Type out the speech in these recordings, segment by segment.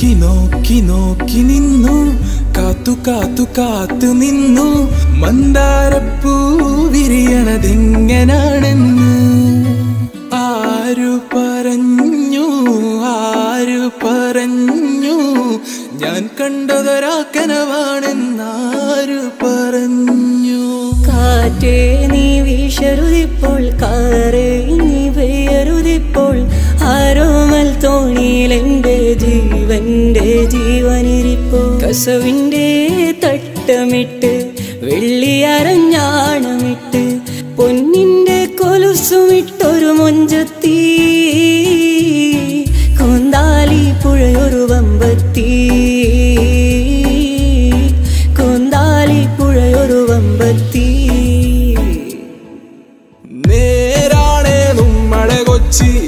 നോക്കി നോക്കി നോക്കി നിന്നു. കാത്തു കാത്തു കാത്തു നിന്നു. മന്ദാരപ്പൂ വിരിയണതെങ്ങനാണെന്ന്. ആരു പറഞ്ഞു ആരു പറഞ്ഞു. ഞാൻ കണ്ടതൊരാക്കനവാണെന്നാരു പറഞ്ഞു. കാറ്റേ നീ വീശരുതിപ്പോൾ കാറേ നീ പെയ്യരുതിപ്പോൾ ആരോമൽ ജീവന്റെ ജീവനിരിപ്പോ? കസവിന്റെ തട്ടമിട്ട് വെള്ളി അരഞ്ഞാണമിട്ട് പൊന്നിന്റെ കൊലുസുമിട്ടൊരു മൊഞ്ചത്തി. കൊന്താലി പുഴയൊരു വമ്പത്തി. കൊന്താലി പുഴയൊരു വമ്പത്തി. നേരാണേ നമ്മളെ കൊച്ചി.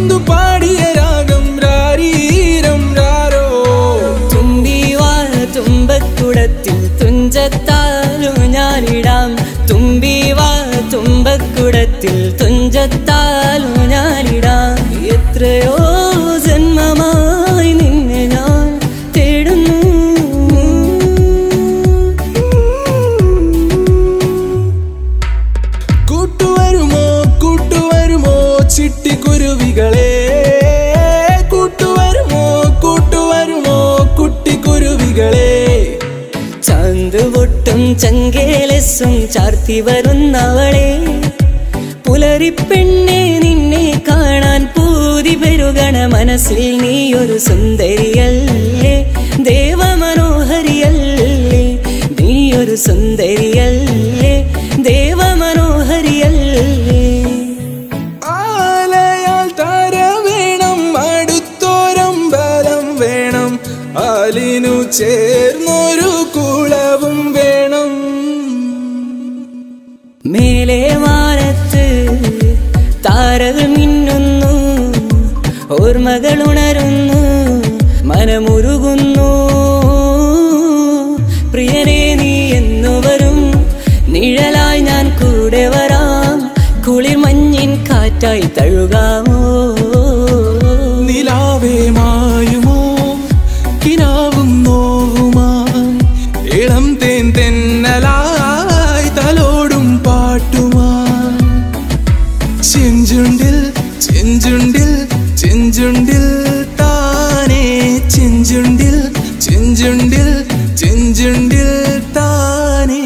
നൊന്തു പാടിയ രാഗം രാരീരം രാരോ? തുമ്പിവാന തുമ്പക്കുടത്തിൽ തുഞ്ചത്താലു ഞാനിടാം. തുമ്പിവാന തുമ്പക്കുടത്തിൽ ചങ്കേലസും ചാർത്തി വരുന്നവളെ. പുലരിപ്പെണ്ണെ നിന്നെ കാണാൻ പൂതി പെരുകണ മനസ്സിൽ നീ ഒരു സുന്ദരിയല്ലേ. ദേവമനോഹരിയല്ലേ നീ ഒരു സുന്ദരിയല്ലേ. ദേവമനോഹരിയല്ലേ. ആലയാൽ താര വേണം അടുത്തോരമ്പലം വേണം. ആലിനു ചേർന്നൊരു ഓർമ്മകൾ ഉണരുന്നു മനമുരുകുന്നു. പ്രിയനെ നീ എന്നു വരും നിഴലായി ഞാൻ കൂടെ വരാം. കുളിർ മഞ്ഞിൻ കാറ്റായി തഴുകാമോ? നിലാവേ ചെഞ്ചുണ്ടിൽ താനേ ചെഞ്ചുണ്ടിൽ ചെഞ്ചുണ്ടിൽ ചെഞ്ചുണ്ടിൽ താനേ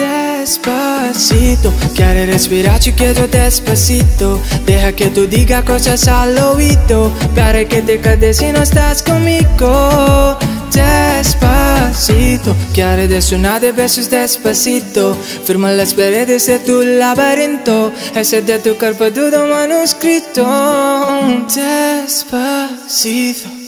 Despacito, quiere respirar, ci chiedo despacito Deja que tú diga cosas al oído Para que te quedes si no estás conmigo Despacito, quiere desonar de besos despacito. Firma las paredes de tu laberinto Ese de tu cuerpo todo manuscrito. Despacito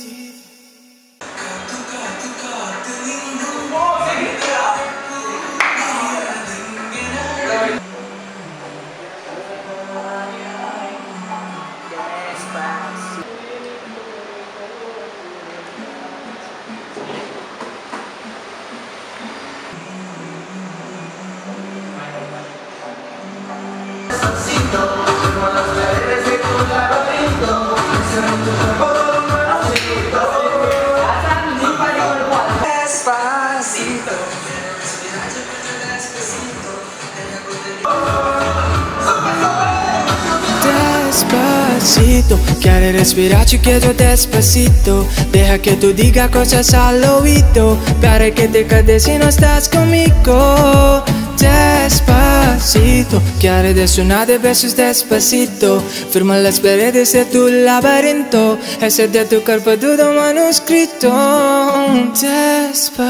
Despacito, quiere respirar, chiedo despacito. Deja que tú diga cosas al oído. Para que te quedes si no estás conmigo. Despacito, quiere desonar de besos despacito. Firma las paredes de tu laberinto Ese de tu cuerpo todo manuscrito. Despacito